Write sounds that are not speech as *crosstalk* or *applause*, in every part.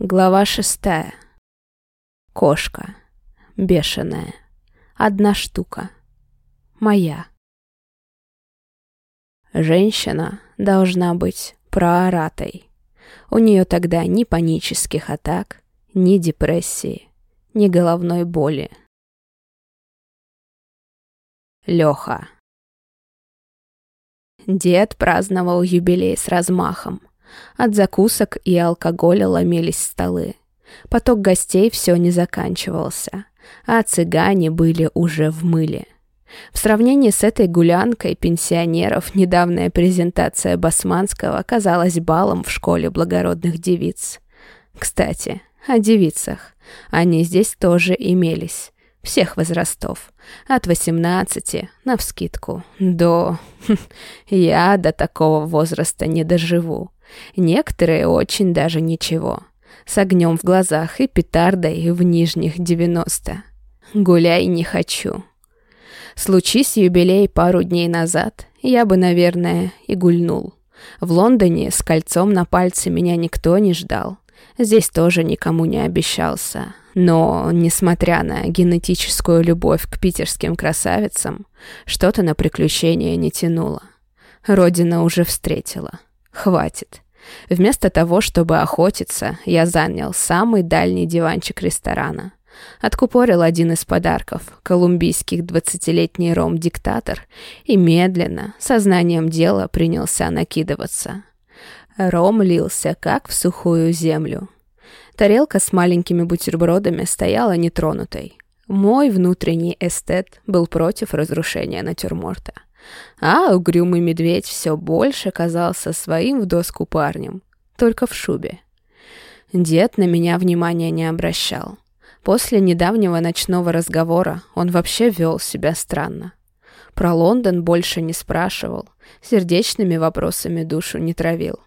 Глава шестая. Кошка. Бешеная. Одна штука. Моя. Женщина должна быть прооратой. У нее тогда ни панических атак, ни депрессии, ни головной боли. Леха. Дед праздновал юбилей с размахом. От закусок и алкоголя ломились столы. Поток гостей все не заканчивался, а цыгане были уже в мыле. В сравнении с этой гулянкой пенсионеров недавняя презентация Басманского казалась балом в школе благородных девиц. Кстати, о девицах. Они здесь тоже имелись. Всех возрастов. От 18, навскидку, до... *laughs* Я до такого возраста не доживу. Некоторые очень даже ничего. С огнем в глазах и петардой в нижних 90. Гуляй не хочу. Случись юбилей пару дней назад, я бы, наверное, и гульнул. В Лондоне с кольцом на пальце меня никто не ждал. Здесь тоже никому не обещался. Но, несмотря на генетическую любовь к питерским красавицам, что-то на приключения не тянуло. Родина уже встретила. Хватит. Вместо того, чтобы охотиться, я занял самый дальний диванчик ресторана. Откупорил один из подарков, колумбийских двадцатилетний ром-диктатор, и медленно, сознанием дела, принялся накидываться. Ром лился, как в сухую землю. Тарелка с маленькими бутербродами стояла нетронутой. Мой внутренний эстет был против разрушения натюрморта. А угрюмый медведь все больше казался своим в доску парнем, только в шубе. Дед на меня внимания не обращал. После недавнего ночного разговора он вообще вел себя странно. Про Лондон больше не спрашивал, сердечными вопросами душу не травил.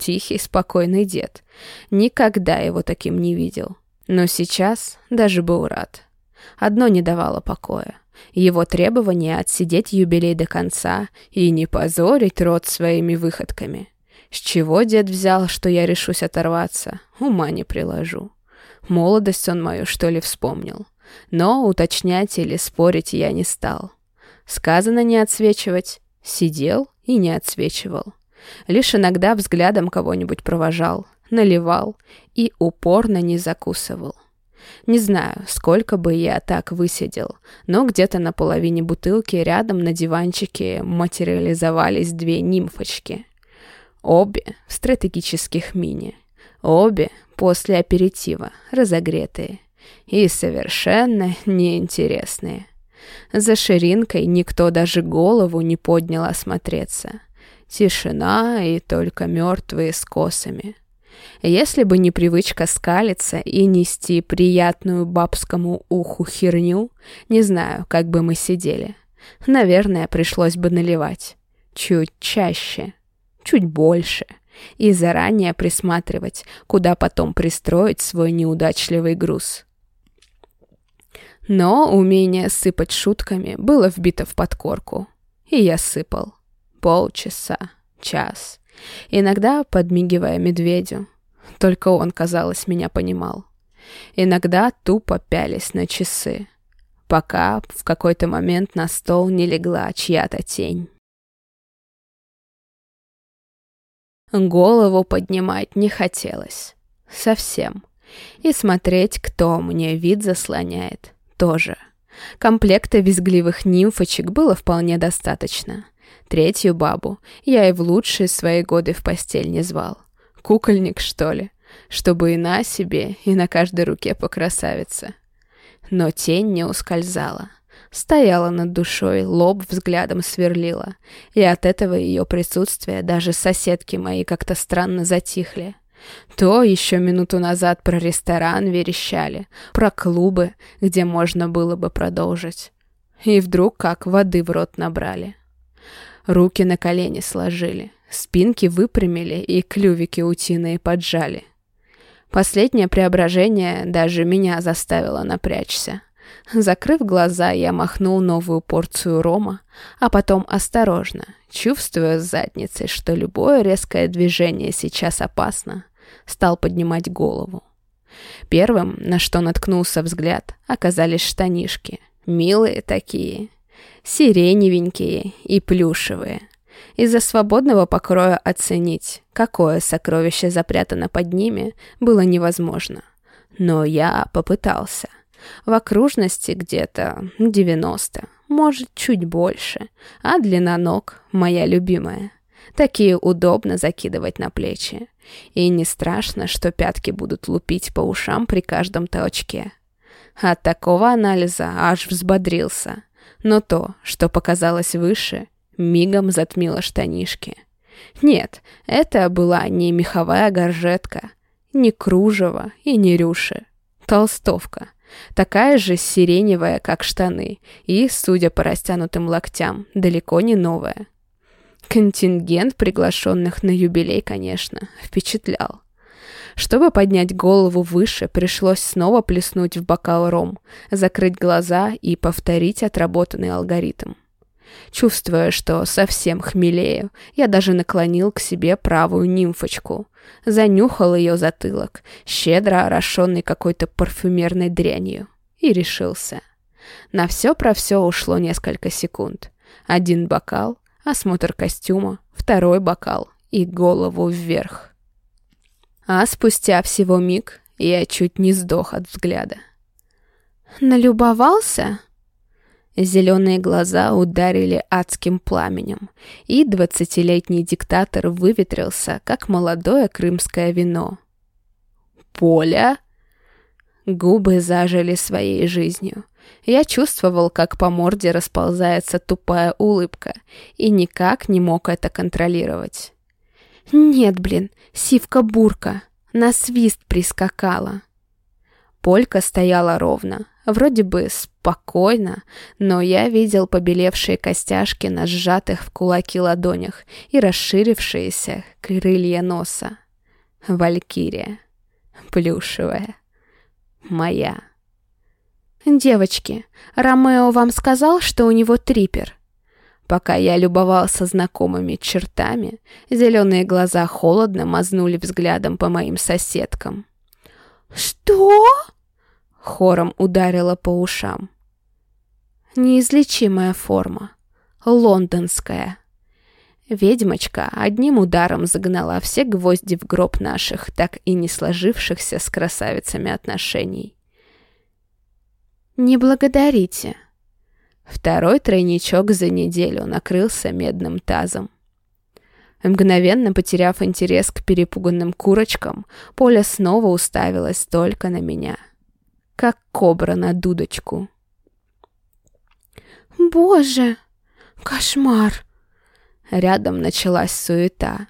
Тихий, спокойный дед. Никогда его таким не видел. Но сейчас даже был рад. Одно не давало покоя. Его требование отсидеть юбилей до конца и не позорить рот своими выходками. С чего дед взял, что я решусь оторваться, ума не приложу. Молодость он мою, что ли, вспомнил. Но уточнять или спорить я не стал. Сказано не отсвечивать, сидел и не отсвечивал. Лишь иногда взглядом кого-нибудь провожал, наливал и упорно не закусывал. Не знаю, сколько бы я так высидел, но где-то на половине бутылки рядом на диванчике материализовались две нимфочки. Обе в стратегических мини. Обе после аперитива, разогретые. И совершенно неинтересные. За ширинкой никто даже голову не поднял осмотреться. Тишина и только мертвые с косами. Если бы не привычка скалиться и нести приятную бабскому уху херню, не знаю, как бы мы сидели. Наверное, пришлось бы наливать. Чуть чаще, чуть больше. И заранее присматривать, куда потом пристроить свой неудачливый груз. Но умение сыпать шутками было вбито в подкорку. И я сыпал. Полчаса, час. Иногда подмигивая медведю. Только он, казалось, меня понимал. Иногда тупо пялись на часы, пока в какой-то момент на стол не легла чья-то тень. Голову поднимать не хотелось. Совсем. И смотреть, кто мне вид заслоняет, тоже. Комплекта визгливых нимфочек было вполне достаточно. Третью бабу я и в лучшие свои годы в постель не звал. Кукольник, что ли? Чтобы и на себе, и на каждой руке покрасавица. Но тень не ускользала. Стояла над душой, лоб взглядом сверлила. И от этого ее присутствия даже соседки мои как-то странно затихли. То еще минуту назад про ресторан верещали, про клубы, где можно было бы продолжить. И вдруг как воды в рот набрали. Руки на колени сложили, спинки выпрямили и клювики утиные поджали. Последнее преображение даже меня заставило напрячься. Закрыв глаза, я махнул новую порцию рома, а потом осторожно, чувствуя с задницей, что любое резкое движение сейчас опасно, стал поднимать голову. Первым, на что наткнулся взгляд, оказались штанишки. Милые такие, сиреневенькие и плюшевые. Из-за свободного покроя оценить, какое сокровище запрятано под ними, было невозможно. Но я попытался. В окружности где-то 90, может, чуть больше, а длина ног моя любимая. Такие удобно закидывать на плечи. И не страшно, что пятки будут лупить по ушам при каждом толчке. От такого анализа аж взбодрился. Но то, что показалось выше, мигом затмило штанишки. Нет, это была не меховая горжетка, не кружево и не рюши. Толстовка. Такая же сиреневая, как штаны, и, судя по растянутым локтям, далеко не новая. Контингент приглашенных на юбилей, конечно, впечатлял. Чтобы поднять голову выше, пришлось снова плеснуть в бокал ром, закрыть глаза и повторить отработанный алгоритм. Чувствуя, что совсем хмелею, я даже наклонил к себе правую нимфочку. Занюхал ее затылок, щедро орошенный какой-то парфюмерной дрянью, и решился. На все про все ушло несколько секунд. Один бокал, осмотр костюма, второй бокал и голову вверх. А спустя всего миг я чуть не сдох от взгляда. «Налюбовался?» Зеленые глаза ударили адским пламенем, и двадцатилетний диктатор выветрился, как молодое крымское вино. «Поля?» Губы зажили своей жизнью. Я чувствовал, как по морде расползается тупая улыбка, и никак не мог это контролировать. «Нет, блин, сивка-бурка, на свист прискакала». Полька стояла ровно, вроде бы спокойно, но я видел побелевшие костяшки на сжатых в кулаки ладонях и расширившиеся крылья носа. Валькирия. Плюшевая. Моя. «Девочки, Ромео вам сказал, что у него трипер?» Пока я любовался знакомыми чертами, зеленые глаза холодно мазнули взглядом по моим соседкам. «Что?» Хором ударила по ушам. «Неизлечимая форма. Лондонская». Ведьмочка одним ударом загнала все гвозди в гроб наших, так и не сложившихся с красавицами отношений. «Не благодарите». Второй тройничок за неделю накрылся медным тазом. Мгновенно потеряв интерес к перепуганным курочкам, Поля снова уставилась только на меня, как кобра на дудочку. «Боже, кошмар!» Рядом началась суета.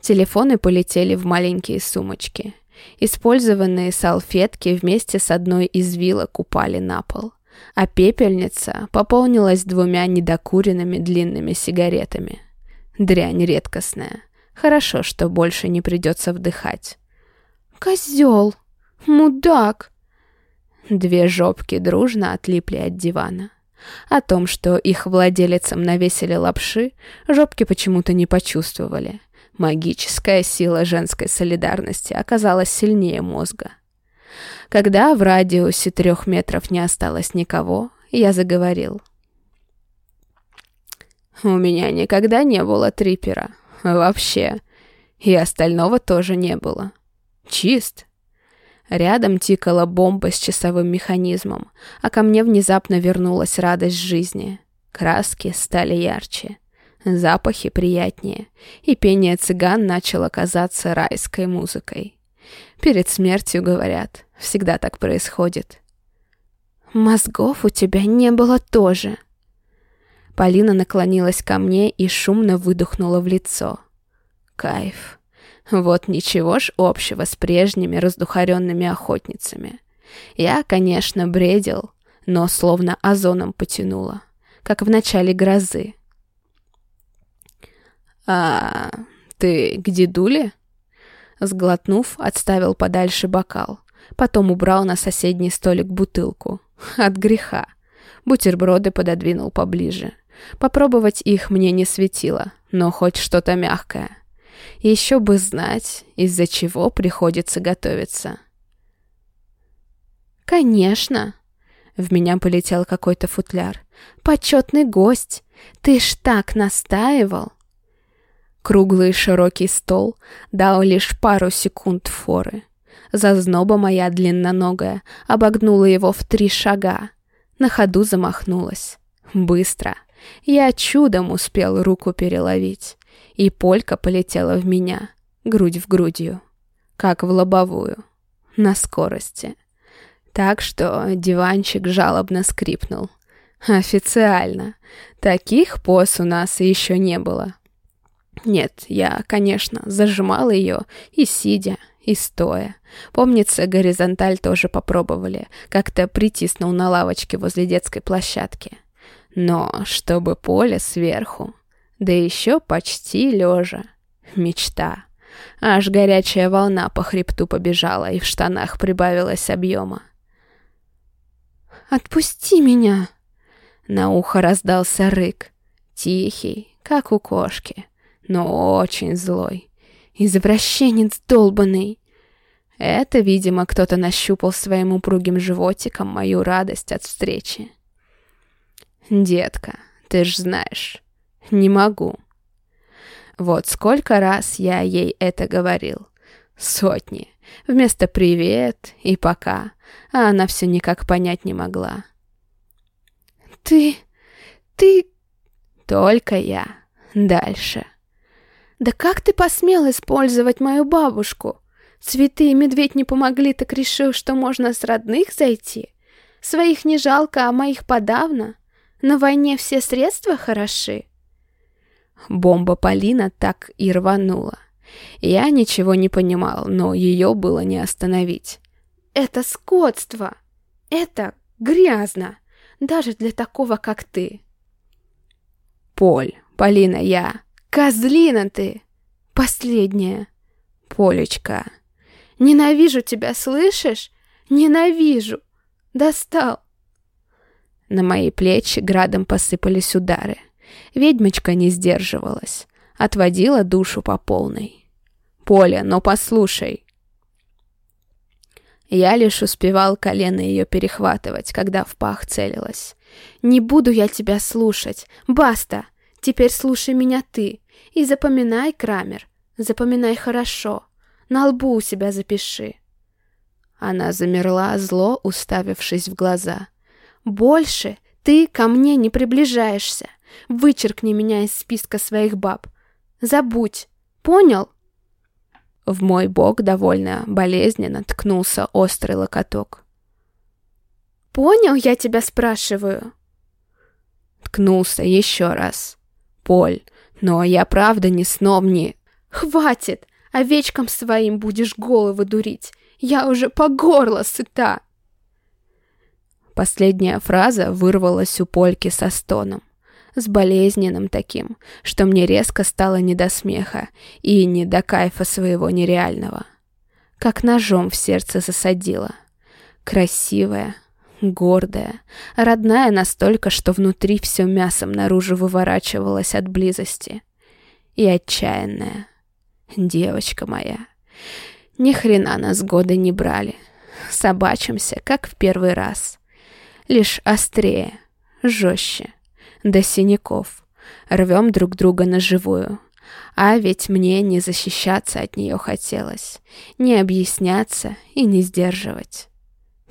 Телефоны полетели в маленькие сумочки. Использованные салфетки вместе с одной из вилок упали на пол, а пепельница пополнилась двумя недокуренными длинными сигаретами. Дрянь редкостная. Хорошо, что больше не придется вдыхать. «Козел! Мудак!» Две жопки дружно отлипли от дивана. О том, что их владелицам навесили лапши, жопки почему-то не почувствовали. Магическая сила женской солидарности оказалась сильнее мозга. Когда в радиусе трех метров не осталось никого, я заговорил. «У меня никогда не было трипера. Вообще. И остального тоже не было. Чист». Рядом тикала бомба с часовым механизмом, а ко мне внезапно вернулась радость жизни. Краски стали ярче запахи приятнее, и пение цыган начало казаться райской музыкой. Перед смертью, говорят, всегда так происходит. «Мозгов у тебя не было тоже». Полина наклонилась ко мне и шумно выдохнула в лицо. Кайф. Вот ничего ж общего с прежними раздухаренными охотницами. Я, конечно, бредил, но словно озоном потянуло, как в начале грозы. «А ты к дедуле?» Сглотнув, отставил подальше бокал. Потом убрал на соседний столик бутылку. От греха. Бутерброды пододвинул поближе. Попробовать их мне не светило, но хоть что-то мягкое. Еще бы знать, из-за чего приходится готовиться. «Конечно!» В меня полетел какой-то футляр. «Почетный гость! Ты ж так настаивал!» Круглый широкий стол дал лишь пару секунд форы. Зазноба моя длинноногая обогнула его в три шага. На ходу замахнулась. Быстро. Я чудом успел руку переловить. И полька полетела в меня, грудь в грудью. Как в лобовую. На скорости. Так что диванчик жалобно скрипнул. Официально. Таких поз у нас еще не было. Нет, я, конечно, зажимал ее и сидя, и стоя. Помнится, горизонталь тоже попробовали. Как-то притиснул на лавочке возле детской площадки. Но чтобы поле сверху, да еще почти лежа. Мечта. Аж горячая волна по хребту побежала, и в штанах прибавилось объема. «Отпусти меня!» На ухо раздался рык. Тихий, как у кошки но очень злой. Извращенец долбанный. Это, видимо, кто-то нащупал своим упругим животиком мою радость от встречи. «Детка, ты ж знаешь, не могу». Вот сколько раз я ей это говорил. Сотни. Вместо «привет» и «пока». А она все никак понять не могла. «Ты... ты...» «Только я. Дальше». «Да как ты посмел использовать мою бабушку? Цветы и медведь не помогли, так решил, что можно с родных зайти? Своих не жалко, а моих подавно? На войне все средства хороши?» Бомба Полина так и рванула. Я ничего не понимал, но ее было не остановить. «Это скотство! Это грязно! Даже для такого, как ты!» «Поль, Полина, я...» Козлина ты! Последняя! Полечка! Ненавижу тебя, слышишь? Ненавижу! Достал!» На мои плечи градом посыпались удары. Ведьмочка не сдерживалась, отводила душу по полной. «Поля, но послушай!» Я лишь успевал колено ее перехватывать, когда в пах целилась. «Не буду я тебя слушать! Баста! Теперь слушай меня ты!» И запоминай, Крамер, запоминай хорошо. На лбу у себя запиши. Она замерла, зло уставившись в глаза. «Больше ты ко мне не приближаешься. Вычеркни меня из списка своих баб. Забудь. Понял?» В мой бок довольно болезненно ткнулся острый локоток. «Понял, я тебя спрашиваю?» Ткнулся еще раз. «Поль, но я правда ни сном, ни... Хватит! Овечкам своим будешь головы дурить. Я уже по горло сыта. Последняя фраза вырвалась у Польки со стоном. С болезненным таким, что мне резко стало не до смеха и не до кайфа своего нереального. Как ножом в сердце засадила. Красивая, гордая, родная настолько, что внутри все мясом наружу выворачивалось от близости. И отчаянная. Девочка моя. Ни хрена нас годы не брали. Собачимся, как в первый раз. Лишь острее, жестче, до синяков. Рвем друг друга на живую. А ведь мне не защищаться от нее хотелось, не объясняться и не сдерживать.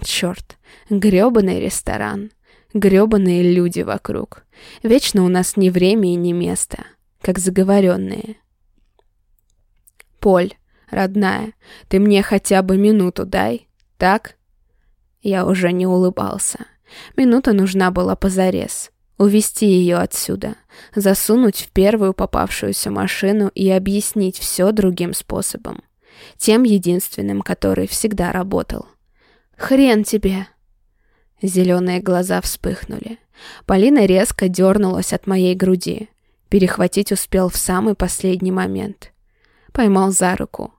Черт, грёбаный ресторан, грёбаные люди вокруг. Вечно у нас ни время и ни место, как заговоренные. Поль, родная, ты мне хотя бы минуту дай, так? Я уже не улыбался. Минута нужна была позарез. Увести ее отсюда, засунуть в первую попавшуюся машину и объяснить все другим способом. Тем единственным, который всегда работал. «Хрен тебе!» Зеленые глаза вспыхнули. Полина резко дернулась от моей груди. Перехватить успел в самый последний момент. Поймал за руку.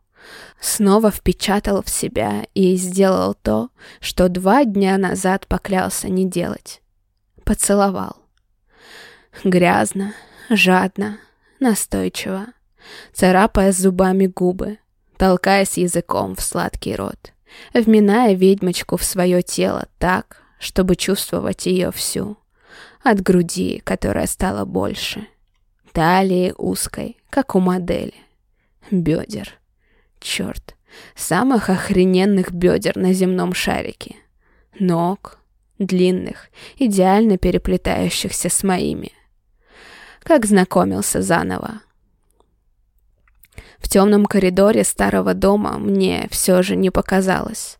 Снова впечатал в себя и сделал то, что два дня назад поклялся не делать. Поцеловал. Грязно, жадно, настойчиво. царапая зубами губы, толкаясь языком в сладкий рот, вминая ведьмочку в свое тело так, чтобы чувствовать ее всю, от груди, которая стала больше, талии узкой, как у модели, бедер, черт, самых охрененных бедер на земном шарике, ног, длинных, идеально переплетающихся с моими. Как знакомился заново. В темном коридоре старого дома мне все же не показалось.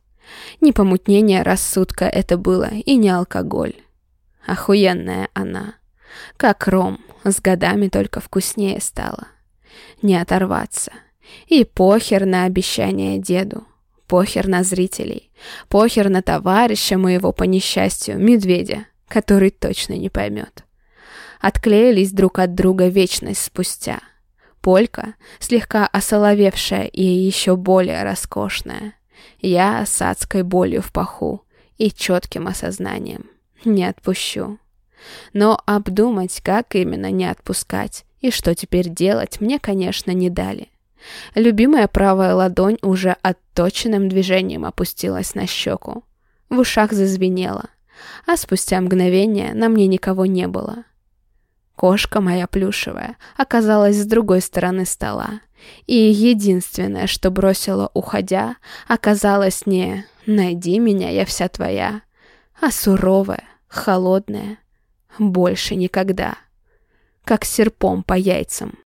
Не помутнение рассудка это было и не алкоголь. Охуенная она. Как ром, с годами только вкуснее стала. Не оторваться. И похер на обещание деду. Похер на зрителей. Похер на товарища моего по несчастью, медведя, который точно не поймет. Отклеились друг от друга вечность спустя. Полька, слегка осоловевшая и еще более роскошная. Я с адской болью в паху и четким осознанием. Не отпущу. Но обдумать, как именно не отпускать и что теперь делать, мне, конечно, не дали. Любимая правая ладонь уже отточенным движением опустилась на щеку. В ушах зазвенело, а спустя мгновение на мне никого не было. Кошка моя плюшевая оказалась с другой стороны стола, и единственное, что бросила, уходя, оказалось не «найди меня, я вся твоя», а суровая, холодная, больше никогда, как серпом по яйцам.